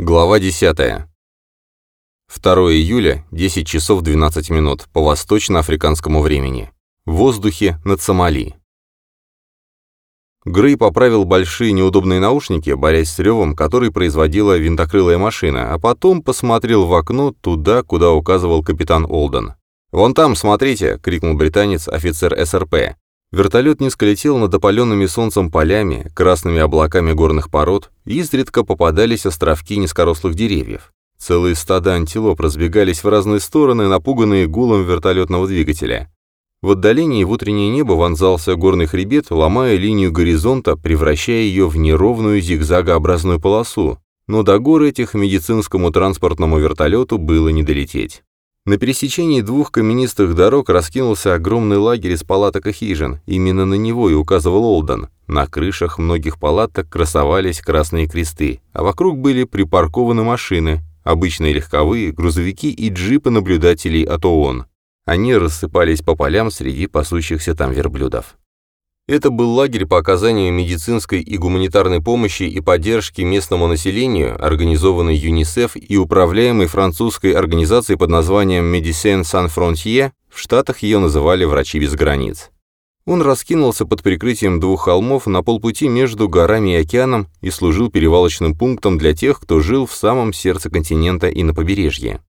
Глава 10. 2 июля, 10 часов 12 минут, по восточно-африканскому времени. В воздухе над Сомали. Грей поправил большие неудобные наушники, борясь с ревом, который производила винтокрылая машина, а потом посмотрел в окно туда, куда указывал капитан Олден. «Вон там, смотрите!» — крикнул британец, офицер СРП. Вертолет низко летел над опаленными солнцем полями, красными облаками горных пород, и изредка попадались островки низкорослых деревьев. Целые стада антилоп разбегались в разные стороны, напуганные гулом вертолетного двигателя. В отдалении в утреннее небо вонзался горный хребет, ломая линию горизонта, превращая ее в неровную зигзагообразную полосу, но до гор этих медицинскому транспортному вертолету было не долететь. На пересечении двух каменистых дорог раскинулся огромный лагерь из палаток и хижин. Именно на него и указывал Олден. На крышах многих палаток красовались красные кресты, а вокруг были припаркованы машины, обычные легковые, грузовики и джипы наблюдателей от ООН. Они рассыпались по полям среди пасущихся там верблюдов. Это был лагерь по оказанию медицинской и гуманитарной помощи и поддержки местному населению, организованный ЮНИСЕФ и управляемый французской организацией под названием Médecins Sans Frontières, в Штатах ее называли «Врачи без границ». Он раскинулся под прикрытием двух холмов на полпути между горами и океаном и служил перевалочным пунктом для тех, кто жил в самом сердце континента и на побережье.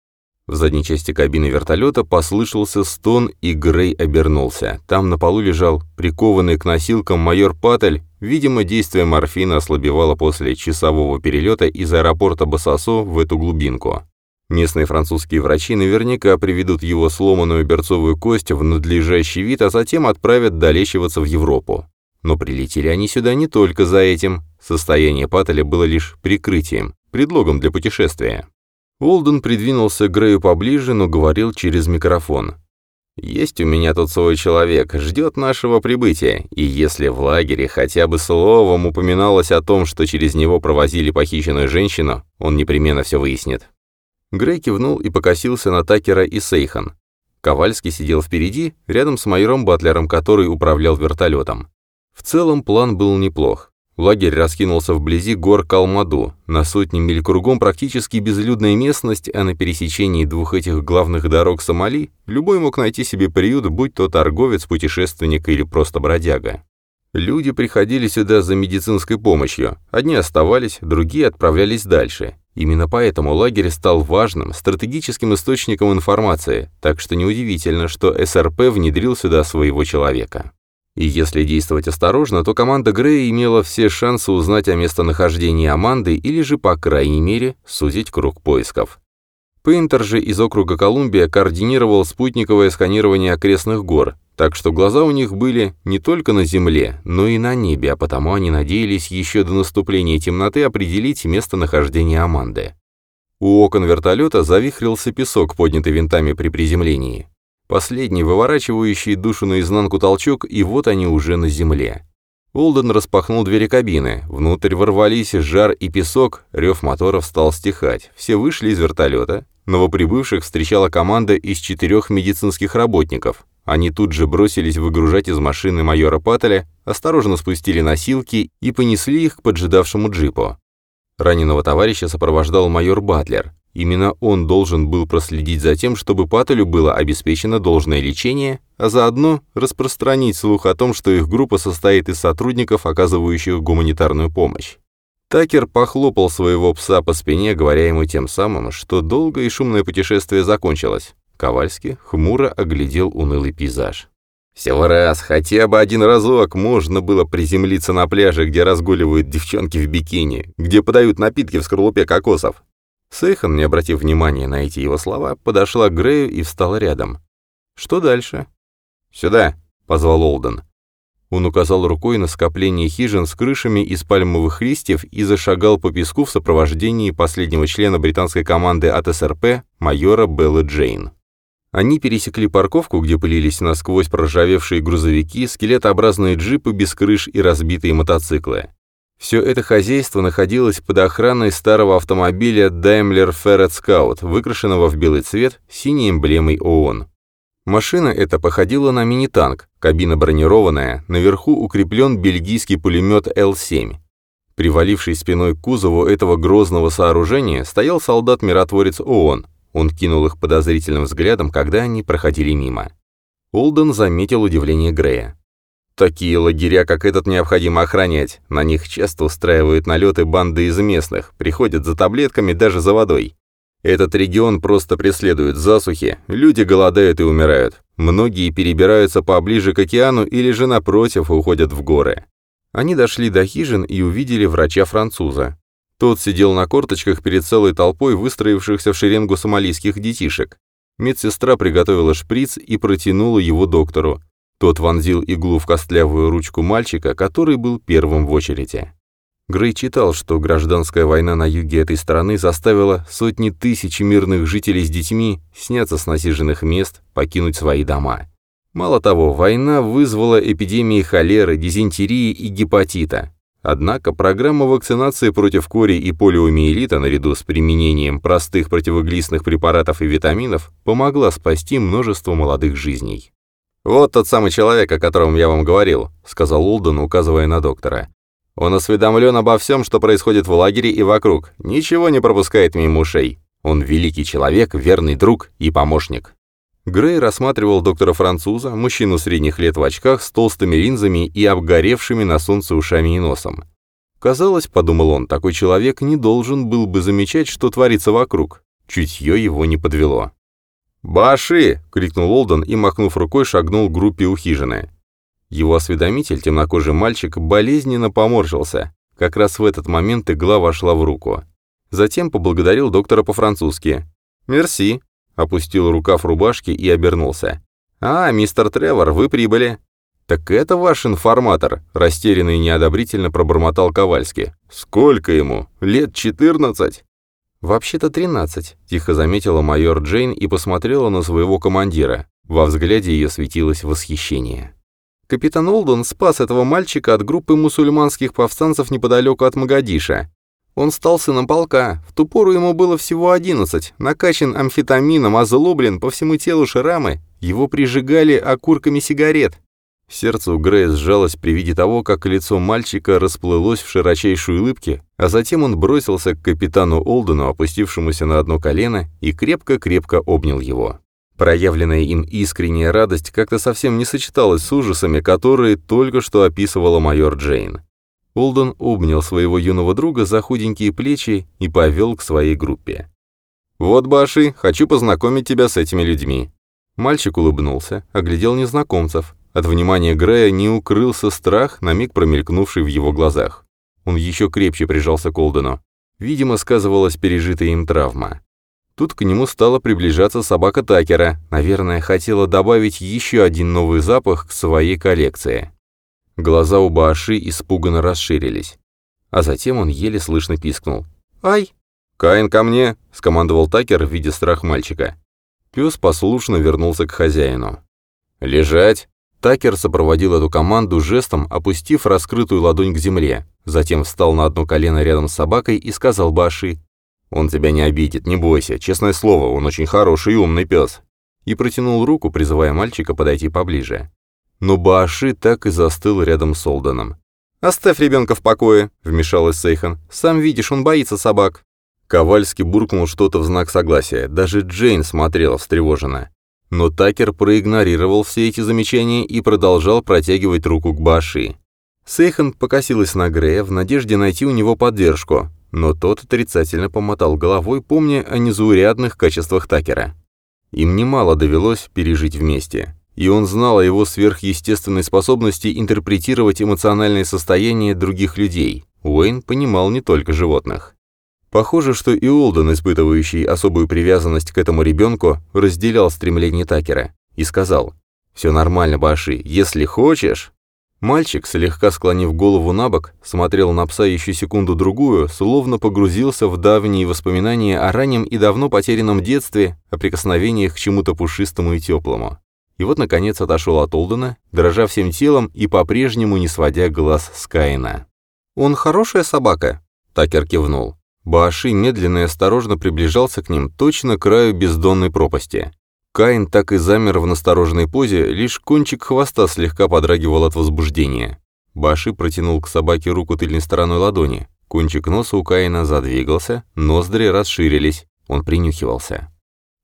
В задней части кабины вертолета послышался стон, и Грей обернулся. Там на полу лежал прикованный к носилкам майор Паттель. Видимо, действие морфина ослабевало после часового перелета из аэропорта Басасо в эту глубинку. Местные французские врачи наверняка приведут его сломанную берцовую кость в надлежащий вид, а затем отправят долечиваться в Европу. Но прилетели они сюда не только за этим. Состояние Паттеля было лишь прикрытием, предлогом для путешествия. Уолден придвинулся к Грею поближе, но говорил через микрофон. «Есть у меня тут свой человек, ждет нашего прибытия, и если в лагере хотя бы словом упоминалось о том, что через него провозили похищенную женщину, он непременно все выяснит». Грей кивнул и покосился на Такера и Сейхан. Ковальский сидел впереди, рядом с майором Батлером, который управлял вертолетом. В целом план был неплох. Лагерь раскинулся вблизи гор Калмаду, на сотни миль кругом практически безлюдная местность, а на пересечении двух этих главных дорог Сомали любой мог найти себе приют, будь то торговец, путешественник или просто бродяга. Люди приходили сюда за медицинской помощью, одни оставались, другие отправлялись дальше. Именно поэтому лагерь стал важным, стратегическим источником информации, так что неудивительно, что СРП внедрил сюда своего человека. И если действовать осторожно, то команда Грея имела все шансы узнать о местонахождении Аманды или же, по крайней мере, сузить круг поисков. Пейнтер же из округа Колумбия координировал спутниковое сканирование окрестных гор, так что глаза у них были не только на земле, но и на небе, а потому они надеялись еще до наступления темноты определить местонахождение Аманды. У окон вертолета завихрился песок, поднятый винтами при приземлении. Последний, выворачивающий душу наизнанку толчок, и вот они уже на земле. Олден распахнул двери кабины. Внутрь ворвались жар и песок, рев моторов стал стихать. Все вышли из вертолета. Новоприбывших встречала команда из четырех медицинских работников. Они тут же бросились выгружать из машины майора Паттеля, осторожно спустили носилки и понесли их к поджидавшему джипу. Раненого товарища сопровождал майор Батлер. Именно он должен был проследить за тем, чтобы Паттелю было обеспечено должное лечение, а заодно распространить слух о том, что их группа состоит из сотрудников, оказывающих гуманитарную помощь. Такер похлопал своего пса по спине, говоря ему тем самым, что долгое и шумное путешествие закончилось. Ковальский хмуро оглядел унылый пейзаж. Всего раз, хотя бы один разок можно было приземлиться на пляже, где разгуливают девчонки в бикини, где подают напитки в скорлупе кокосов. Сейхан, не обратив внимания на эти его слова, подошла к Грею и встала рядом. «Что дальше?» «Сюда», — позвал Олден. Он указал рукой на скопление хижин с крышами из пальмовых листьев и зашагал по песку в сопровождении последнего члена британской команды от СРП, майора Беллы Джейн. Они пересекли парковку, где пылились насквозь проржавевшие грузовики, скелетообразные джипы без крыш и разбитые мотоциклы. Все это хозяйство находилось под охраной старого автомобиля Daimler Ferret Scout, выкрашенного в белый цвет синей эмблемой ООН. Машина эта походила на мини-танк, кабина бронированная, наверху укреплен бельгийский пулемет Л-7. Привалившись спиной к кузову этого грозного сооружения, стоял солдат-миротворец ООН. Он кинул их подозрительным взглядом, когда они проходили мимо. Олден заметил удивление Грея. Такие лагеря, как этот, необходимо охранять. На них часто устраивают налеты банды из местных, приходят за таблетками, даже за водой. Этот регион просто преследуют засухи, люди голодают и умирают. Многие перебираются поближе к океану или же напротив уходят в горы. Они дошли до хижин и увидели врача-француза. Тот сидел на корточках перед целой толпой выстроившихся в шеренгу сомалийских детишек. Медсестра приготовила шприц и протянула его доктору. Тот вонзил иглу в костлявую ручку мальчика, который был первым в очереди. Грей читал, что гражданская война на юге этой страны заставила сотни тысяч мирных жителей с детьми сняться с насиженных мест, покинуть свои дома. Мало того, война вызвала эпидемии холеры, дизентерии и гепатита. Однако программа вакцинации против кори и полиомиелита наряду с применением простых противоглистных препаратов и витаминов помогла спасти множество молодых жизней. «Вот тот самый человек, о котором я вам говорил», — сказал Улден, указывая на доктора. Он осведомлен обо всем, что происходит в лагере и вокруг, ничего не пропускает мимо ушей. Он великий человек, верный друг и помощник». Грей рассматривал доктора-француза, мужчину средних лет в очках с толстыми линзами и обгоревшими на солнце ушами и носом. Казалось, подумал он, такой человек не должен был бы замечать, что творится вокруг. Чутье его не подвело. «Баши!» — крикнул Олден и, махнув рукой, шагнул к группе у хижины. Его осведомитель, темнокожий мальчик, болезненно поморщился. Как раз в этот момент игла вошла в руку. Затем поблагодарил доктора по-французски. «Мерси», опустил рукав рубашки и обернулся. «А, мистер Тревор, вы прибыли». «Так это ваш информатор», — растерянно и неодобрительно пробормотал Ковальский. «Сколько ему? Лет четырнадцать?» «Вообще-то тринадцать», — тихо заметила майор Джейн и посмотрела на своего командира. Во взгляде ее светилось восхищение. Капитан Олден спас этого мальчика от группы мусульманских повстанцев неподалеку от Магадиша. Он стал сыном полка. В ту пору ему было всего одиннадцать. Накачан амфетамином, озлоблен, по всему телу шрамы. Его прижигали окурками сигарет. Сердце у Грея сжалось при виде того, как лицо мальчика расплылось в широчайшей улыбке, а затем он бросился к капитану Олдену, опустившемуся на одно колено, и крепко-крепко обнял его. Проявленная им искренняя радость как-то совсем не сочеталась с ужасами, которые только что описывала майор Джейн. Олден обнял своего юного друга за худенькие плечи и повел к своей группе. «Вот, Баши, хочу познакомить тебя с этими людьми». Мальчик улыбнулся, оглядел незнакомцев. От внимания Грея не укрылся страх, на миг промелькнувший в его глазах. Он еще крепче прижался к Олдену. Видимо, сказывалась пережитая им травма. Тут к нему стала приближаться собака Такера, наверное, хотела добавить еще один новый запах к своей коллекции. Глаза у Бааши испуганно расширились. А затем он еле слышно пискнул. «Ай!» «Каин, ко мне!» — скомандовал Такер, видя страх мальчика. Пес послушно вернулся к хозяину. «Лежать!» Такер сопроводил эту команду жестом, опустив раскрытую ладонь к земле. Затем встал на одно колено рядом с собакой и сказал Баши «Он тебя не обидит, не бойся. Честное слово, он очень хороший и умный пес». И протянул руку, призывая мальчика подойти поближе. Но Бааши так и застыл рядом с Олденом. «Оставь ребенка в покое», — вмешалась Сейхан. «Сам видишь, он боится собак». Ковальский буркнул что-то в знак согласия. Даже Джейн смотрела встревоженно. Но Такер проигнорировал все эти замечания и продолжал протягивать руку к Баши. Сейхан покосилась на Грея в надежде найти у него поддержку, но тот отрицательно помотал головой, помня о незаурядных качествах Такера. Им немало довелось пережить вместе, и он знал о его сверхъестественной способности интерпретировать эмоциональное состояние других людей. Уэйн понимал не только животных. Похоже, что и Олден, испытывающий особую привязанность к этому ребенку, разделял стремление Такера и сказал, «Все нормально, Баши, если хочешь...» Мальчик, слегка склонив голову на бок, смотрел на пса еще секунду-другую, словно погрузился в давние воспоминания о раннем и давно потерянном детстве, о прикосновениях к чему-то пушистому и теплому. И вот, наконец, отошел от Олдена, дрожа всем телом и по-прежнему не сводя глаз с Каина. «Он хорошая собака?» Такер кивнул. Бааши медленно и осторожно приближался к ним, точно к краю бездонной пропасти. Каин так и замер в настороженной позе, лишь кончик хвоста слегка подрагивал от возбуждения. Баши протянул к собаке руку тыльной стороной ладони. Кончик носа у Каина задвигался, ноздри расширились, он принюхивался.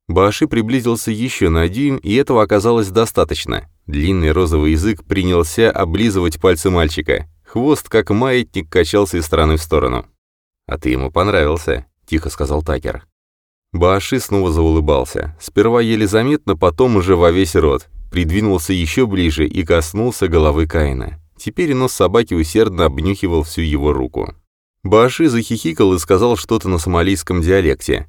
Бааши приблизился еще на дюйм, и этого оказалось достаточно. Длинный розовый язык принялся облизывать пальцы мальчика. Хвост, как маятник, качался из стороны в сторону. «А ты ему понравился», — тихо сказал Такер. Бааши снова заулыбался. Сперва еле заметно, потом уже во весь рот. Придвинулся еще ближе и коснулся головы Каина. Теперь нос собаки усердно обнюхивал всю его руку. Бааши захихикал и сказал что-то на сомалийском диалекте.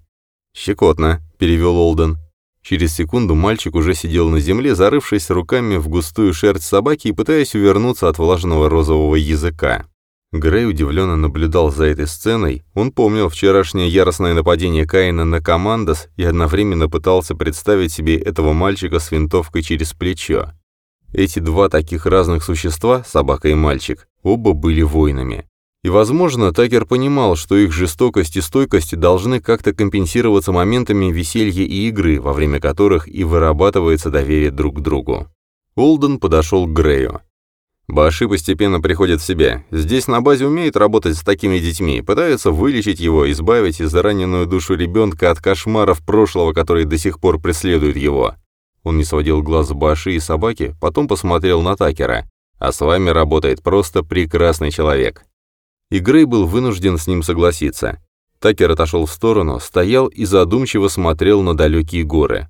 «Щекотно», — перевел Олден. Через секунду мальчик уже сидел на земле, зарывшись руками в густую шерсть собаки и пытаясь увернуться от влажного розового языка. Грей удивленно наблюдал за этой сценой. Он помнил вчерашнее яростное нападение Каина на Командос и одновременно пытался представить себе этого мальчика с винтовкой через плечо. Эти два таких разных существа, собака и мальчик, оба были воинами. И, возможно, Такер понимал, что их жестокость и стойкость должны как-то компенсироваться моментами веселья и игры, во время которых и вырабатывается доверие друг к другу. Олден подошел к Грею. Баши постепенно приходит в себя. Здесь на базе умеют работать с такими детьми, пытаются вылечить его, избавить израненную душу ребенка от кошмаров прошлого, которые до сих пор преследуют его. Он не сводил глаз с Баши и собаки, потом посмотрел на Такера. А с вами работает просто прекрасный человек. И Грей был вынужден с ним согласиться. Такер отошел в сторону, стоял и задумчиво смотрел на далекие горы.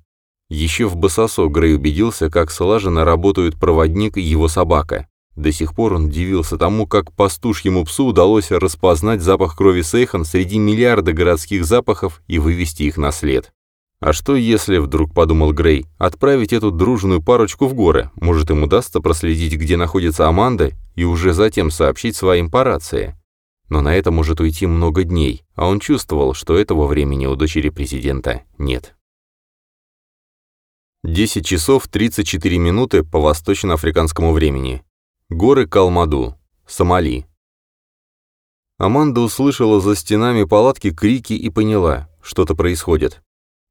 Еще в Басосо Грей убедился, как слаженно работают проводник и его собака. До сих пор он удивился тому, как пастушьему псу удалось распознать запах крови Сейхан среди миллиарда городских запахов и вывести их на след. А что если, вдруг подумал Грей, отправить эту дружную парочку в горы? Может, им удастся проследить, где находится Аманда, и уже затем сообщить своим по рации? Но на это может уйти много дней, а он чувствовал, что этого времени у дочери президента нет. 10 часов 34 минуты по восточноафриканскому времени. Горы Калмаду, Сомали. Аманда услышала за стенами палатки крики и поняла, что-то происходит.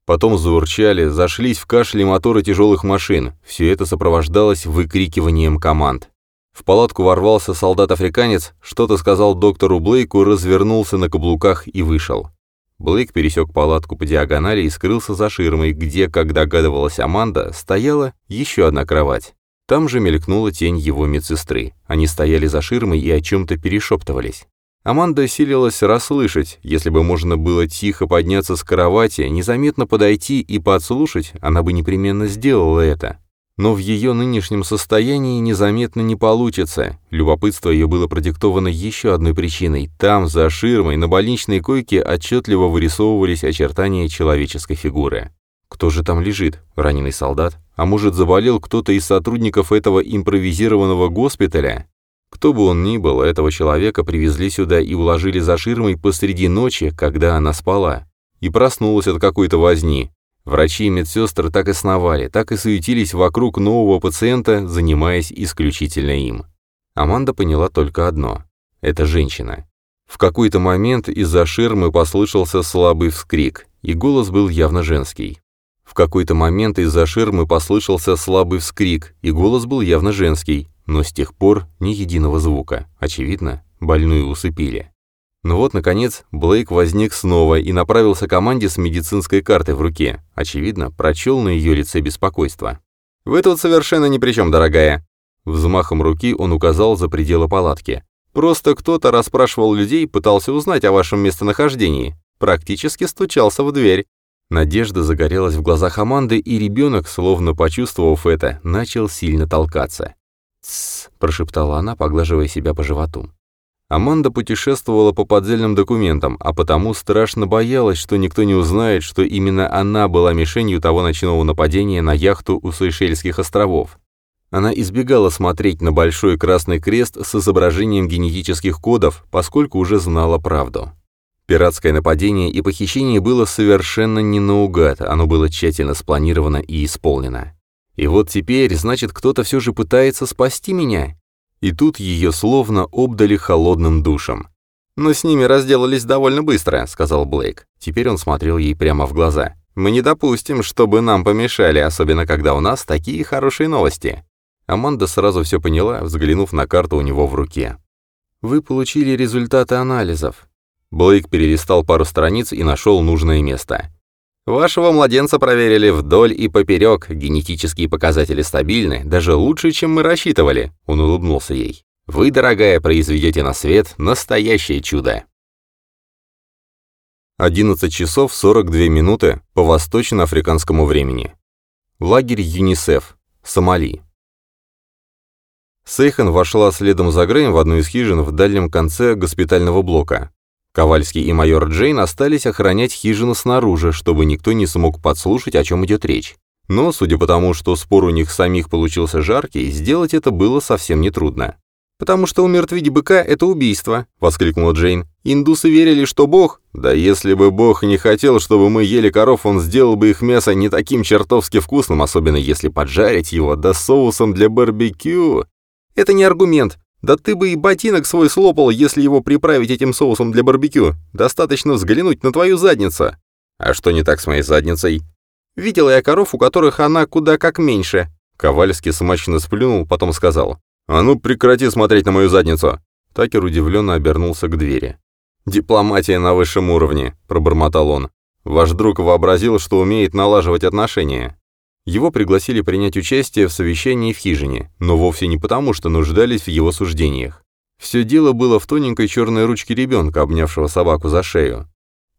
Потом заурчали, зашлись в кашле моторы тяжелых машин. Все это сопровождалось выкрикиванием команд. В палатку ворвался солдат-африканец, что-то сказал доктору Блейку, развернулся на каблуках и вышел. Блейк пересек палатку по диагонали и скрылся за ширмой, где, как догадывалась Аманда, стояла еще одна кровать. Там же мелькнула тень его медсестры. Они стояли за ширмой и о чем-то перешептывались. Аманда силилась расслышать, если бы можно было тихо подняться с кровати, незаметно подойти и подслушать, она бы непременно сделала это. Но в ее нынешнем состоянии незаметно не получится. Любопытство ее было продиктовано еще одной причиной. Там, за ширмой, на больничной койке отчетливо вырисовывались очертания человеческой фигуры. Кто же там лежит? Раненый солдат? А может, заболел кто-то из сотрудников этого импровизированного госпиталя? Кто бы он ни был, этого человека привезли сюда и уложили за ширмой посреди ночи, когда она спала. И проснулась от какой-то возни. Врачи и медсестры так и сновали, так и суетились вокруг нового пациента, занимаясь исключительно им. Аманда поняла только одно — это женщина. В какой-то момент из-за ширмы послышался слабый вскрик, и голос был явно женский. В какой-то момент из-за ширмы послышался слабый вскрик, и голос был явно женский, но с тех пор ни единого звука. Очевидно, больную усыпили. Но вот, наконец, Блейк возник снова и направился к команде с медицинской картой в руке. Очевидно, прочел на ее лице беспокойство. «Вы тут совершенно ни при чем, дорогая!» Взмахом руки он указал за пределы палатки. «Просто кто-то расспрашивал людей, пытался узнать о вашем местонахождении. Практически стучался в дверь. Надежда загорелась в глазах Аманды, и ребенок, словно почувствовав это, начал сильно толкаться. «Тссс», — прошептала она, поглаживая себя по животу. Аманда путешествовала по поддельным документам, а потому страшно боялась, что никто не узнает, что именно она была мишенью того ночного нападения на яхту у Сейшельских островов. Она избегала смотреть на большой красный крест с изображением генетических кодов, поскольку уже знала правду. Пиратское нападение и похищение было совершенно не наугад, оно было тщательно спланировано и исполнено. И вот теперь, значит, кто-то все же пытается спасти меня. И тут ее словно обдали холодным душем. «Но с ними разделались довольно быстро», — сказал Блейк. Теперь он смотрел ей прямо в глаза. «Мы не допустим, чтобы нам помешали, особенно когда у нас такие хорошие новости». Аманда сразу все поняла, взглянув на карту у него в руке. Вы получили результаты анализов». Блейк перелистал пару страниц и нашел нужное место. Вашего младенца проверили вдоль и поперек, генетические показатели стабильны, даже лучше, чем мы рассчитывали», — он улыбнулся ей. «Вы, дорогая, произведете на свет настоящее чудо». 11 часов 42 минуты по восточно-африканскому времени. Лагерь ЮНИСЕФ, Сомали. Сейхан вошла следом за Греем в одну из хижин в дальнем конце госпитального блока. Ковальский и майор Джейн остались охранять хижину снаружи, чтобы никто не смог подслушать, о чем идет речь. Но, судя по тому, что спор у них самих получился жаркий, сделать это было совсем нетрудно. «Потому что умертвить быка — это убийство», — воскликнула Джейн. «Индусы верили, что Бог...» «Да если бы Бог не хотел, чтобы мы ели коров, он сделал бы их мясо не таким чертовски вкусным, особенно если поджарить его, да соусом для барбекю». «Это не аргумент. Да ты бы и ботинок свой слопал, если его приправить этим соусом для барбекю. Достаточно взглянуть на твою задницу. А что не так с моей задницей? Видел я коров, у которых она куда как меньше. Ковальский смачно сплюнул, потом сказал. «А ну прекрати смотреть на мою задницу!» Такер удивленно обернулся к двери. «Дипломатия на высшем уровне», — пробормотал он. «Ваш друг вообразил, что умеет налаживать отношения. Его пригласили принять участие в совещании в хижине, но вовсе не потому, что нуждались в его суждениях. Все дело было в тоненькой черной ручке ребенка, обнявшего собаку за шею.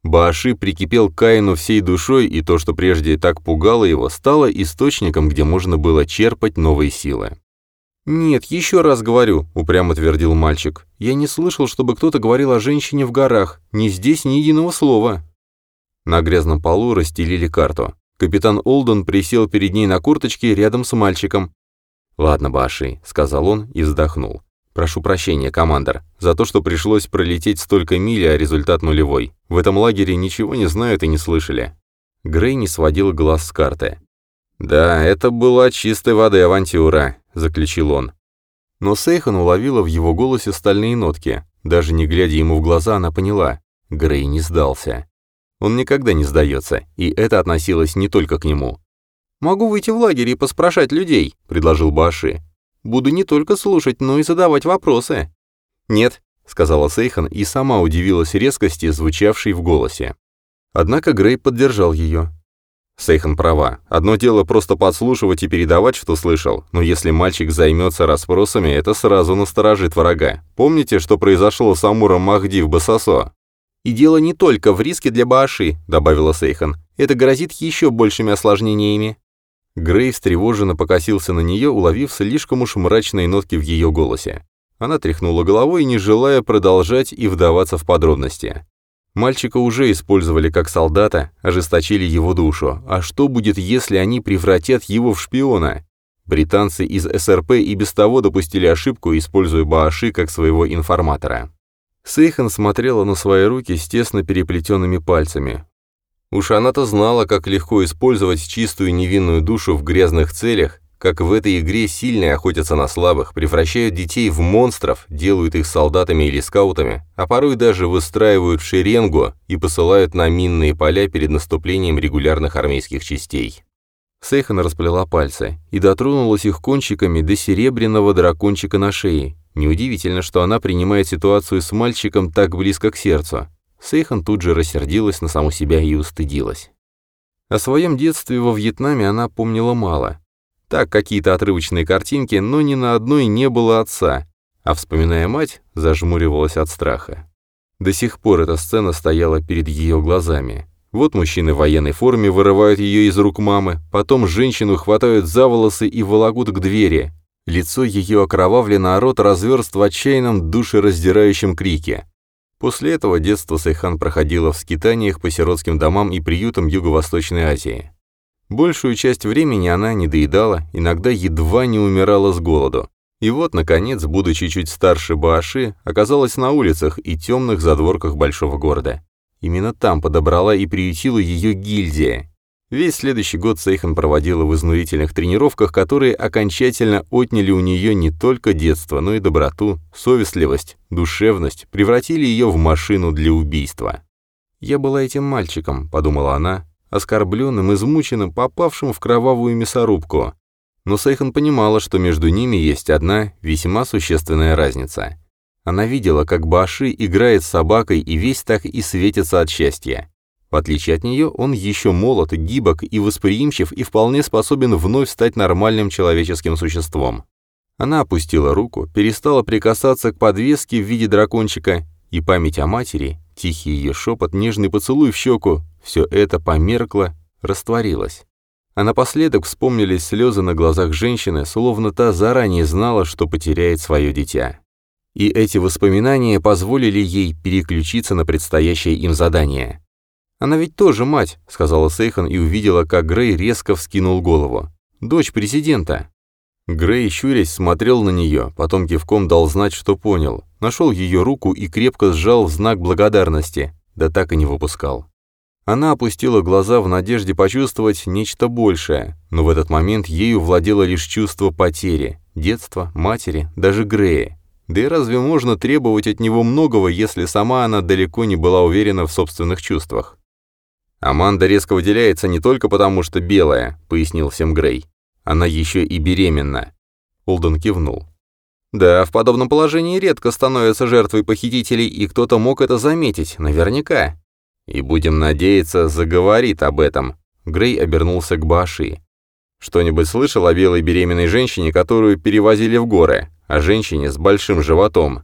Бааши прикипел к Каину всей душой, и то, что прежде так пугало его, стало источником, где можно было черпать новые силы. «Нет, еще раз говорю», — упрямо твердил мальчик. «Я не слышал, чтобы кто-то говорил о женщине в горах. Ни здесь, ни единого слова». На грязном полу расстелили карту. Капитан Олден присел перед ней на курточке рядом с мальчиком. «Ладно, Баши», — сказал он и вздохнул. «Прошу прощения, командор, за то, что пришлось пролететь столько миль, а результат нулевой. В этом лагере ничего не знают и не слышали». Грей не сводил глаз с карты. «Да, это была чистой воды авантюра», — заключил он. Но Сейхан уловила в его голосе стальные нотки. Даже не глядя ему в глаза, она поняла. Грей не сдался. Он никогда не сдается, и это относилось не только к нему. «Могу выйти в лагерь и поспрашать людей», — предложил Баши. «Буду не только слушать, но и задавать вопросы». «Нет», — сказала Сейхан и сама удивилась резкости, звучавшей в голосе. Однако Грей поддержал ее. Сейхан права. Одно дело просто подслушивать и передавать, что слышал, но если мальчик займется расспросами, это сразу насторожит врага. Помните, что произошло с Амуром Махди в Басасо? «И дело не только в риске для Бааши», — добавила Сейхан. «Это грозит еще большими осложнениями». Грей встревоженно покосился на нее, уловив слишком уж мрачные нотки в ее голосе. Она тряхнула головой, не желая продолжать и вдаваться в подробности. Мальчика уже использовали как солдата, ожесточили его душу. А что будет, если они превратят его в шпиона? Британцы из СРП и без того допустили ошибку, используя Бааши как своего информатора. Сейхан смотрела на свои руки с тесно переплетенными пальцами. Уж она-то знала, как легко использовать чистую невинную душу в грязных целях, как в этой игре сильные охотятся на слабых, превращают детей в монстров, делают их солдатами или скаутами, а порой даже выстраивают в шеренгу и посылают на минные поля перед наступлением регулярных армейских частей. Сейхан расплела пальцы и дотронулась их кончиками до серебряного дракончика на шее, Неудивительно, что она принимает ситуацию с мальчиком так близко к сердцу. Сейхан тут же рассердилась на саму себя и устыдилась. О своем детстве во Вьетнаме она помнила мало. Так, какие-то отрывочные картинки, но ни на одной не было отца, а, вспоминая мать, зажмуривалась от страха. До сих пор эта сцена стояла перед ее глазами. Вот мужчины в военной форме вырывают ее из рук мамы, потом женщину хватают за волосы и волокут к двери, Лицо ее окровавлено, а рот разверст в отчаянном, душераздирающем крике. После этого детство Сайхан проходило в скитаниях по сиротским домам и приютам Юго-Восточной Азии. Большую часть времени она недоедала, иногда едва не умирала с голоду. И вот, наконец, будучи чуть старше Бааши, оказалась на улицах и темных задворках большого города. Именно там подобрала и приютила ее гильдия, Весь следующий год Сейхан проводила в изнурительных тренировках, которые окончательно отняли у нее не только детство, но и доброту, совестливость, душевность, превратили ее в машину для убийства. «Я была этим мальчиком», — подумала она, оскорбленным, измученным, попавшим в кровавую мясорубку. Но Сейхан понимала, что между ними есть одна весьма существенная разница. Она видела, как Баши играет с собакой и весь так и светится от счастья. В отличие от нее, он еще молод, гибок и восприимчив и вполне способен вновь стать нормальным человеческим существом. Она опустила руку, перестала прикасаться к подвеске в виде дракончика, и память о матери, тихий ее шепот, нежный поцелуй в щеку, все это померкло, растворилось. А напоследок вспомнились слезы на глазах женщины, словно та заранее знала, что потеряет свое дитя. И эти воспоминания позволили ей переключиться на предстоящее им задание. «Она ведь тоже мать», — сказала Сейхан и увидела, как Грей резко вскинул голову. «Дочь президента». Грей, щурясь, смотрел на нее, потом кивком дал знать, что понял. Нашел ее руку и крепко сжал в знак благодарности, да так и не выпускал. Она опустила глаза в надежде почувствовать нечто большее, но в этот момент ею владело лишь чувство потери, детства, матери, даже Грея. Да и разве можно требовать от него многого, если сама она далеко не была уверена в собственных чувствах? «Аманда резко выделяется не только потому, что белая», — пояснил всем Грей. «Она еще и беременна». Олден кивнул. «Да, в подобном положении редко становятся жертвой похитителей, и кто-то мог это заметить, наверняка. И будем надеяться, заговорит об этом». Грей обернулся к Баши. «Что-нибудь слышал о белой беременной женщине, которую перевозили в горы? О женщине с большим животом?»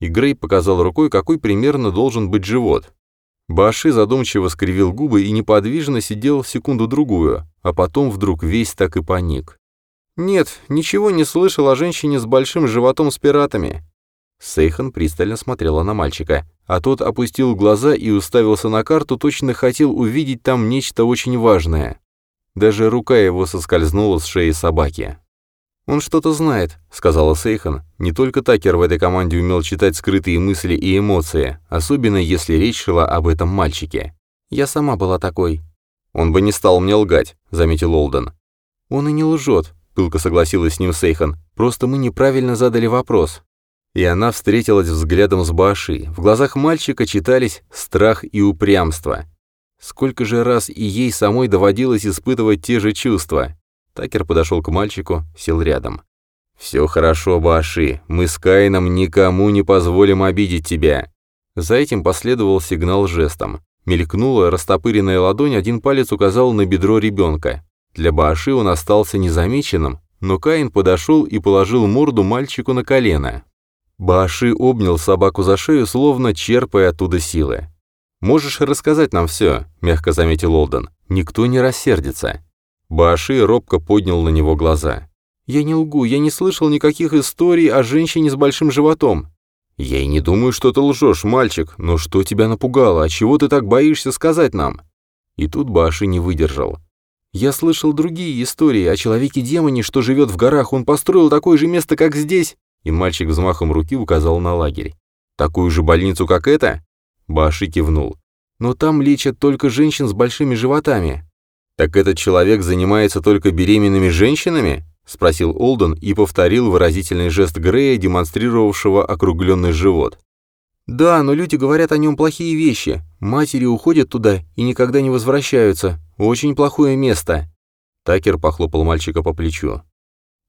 И Грей показал рукой, какой примерно должен быть живот. Баши задумчиво скривил губы и неподвижно сидел секунду-другую, а потом вдруг весь так и паник. «Нет, ничего не слышал о женщине с большим животом с пиратами». Сейхан пристально смотрела на мальчика, а тот опустил глаза и уставился на карту, точно хотел увидеть там нечто очень важное. Даже рука его соскользнула с шеи собаки. «Он что-то знает», — сказала Сейхан. Не только Такер в этой команде умел читать скрытые мысли и эмоции, особенно если речь шла об этом мальчике. «Я сама была такой». «Он бы не стал мне лгать», — заметил Олден. «Он и не лжет», — пылко согласилась с ним Сейхан. «Просто мы неправильно задали вопрос». И она встретилась взглядом с Баши. В глазах мальчика читались страх и упрямство. Сколько же раз и ей самой доводилось испытывать те же чувства. Такер подошел к мальчику, сел рядом. «Все хорошо, Баши, мы с Каином никому не позволим обидеть тебя». За этим последовал сигнал жестом. Мелькнула растопыренная ладонь, один палец указал на бедро ребенка. Для Баши он остался незамеченным, но Каин подошел и положил морду мальчику на колено. Баши обнял собаку за шею, словно черпая оттуда силы. «Можешь рассказать нам все», — мягко заметил Олден. «Никто не рассердится». Баши робко поднял на него глаза. «Я не лгу, я не слышал никаких историй о женщине с большим животом». «Я и не думаю, что ты лжешь, мальчик, но что тебя напугало, а чего ты так боишься сказать нам?» И тут Баши не выдержал. «Я слышал другие истории о человеке-демоне, что живет в горах, он построил такое же место, как здесь». И мальчик взмахом руки указал на лагерь. «Такую же больницу, как эта?» Баши кивнул. «Но там лечат только женщин с большими животами». «Так этот человек занимается только беременными женщинами?» — спросил Олден и повторил выразительный жест Грея, демонстрировавшего округленный живот. «Да, но люди говорят о нем плохие вещи. Матери уходят туда и никогда не возвращаются. Очень плохое место». Такер похлопал мальчика по плечу.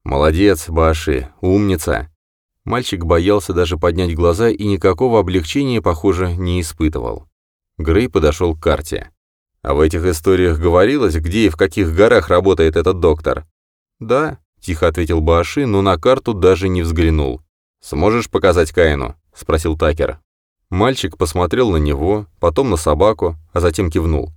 «Молодец, Баши, умница». Мальчик боялся даже поднять глаза и никакого облегчения, похоже, не испытывал. Грей подошел к карте. А в этих историях говорилось, где и в каких горах работает этот доктор? Да, тихо ответил Баши, но на карту даже не взглянул. Сможешь показать Каину? спросил Такер. Мальчик посмотрел на него, потом на собаку, а затем кивнул.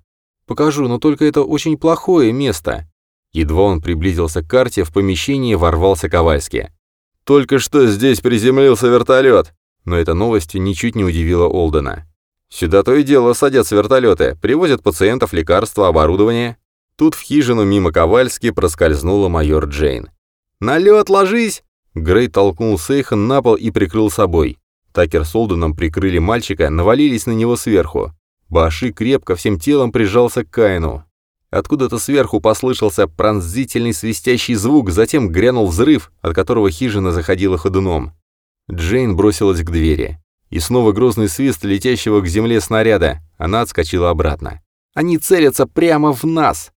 «Покажу, но только это очень плохое место». Едва он приблизился к карте, в помещении ворвался Ковальский. «Только что здесь приземлился вертолет!» Но эта новость ничуть не удивила Олдена. Сюда то и дело садятся вертолеты, привозят пациентов, лекарства, оборудование. Тут в хижину мимо Ковальски проскользнула майор Джейн. «На лед ложись!» Грей толкнул Сейхан на пол и прикрыл собой. Такер с Олденом прикрыли мальчика, навалились на него сверху. Баши крепко всем телом прижался к Каину. Откуда-то сверху послышался пронзительный свистящий звук, затем грянул взрыв, от которого хижина заходила ходуном. Джейн бросилась к двери. И снова грозный свист летящего к земле снаряда. Она отскочила обратно. «Они целятся прямо в нас!»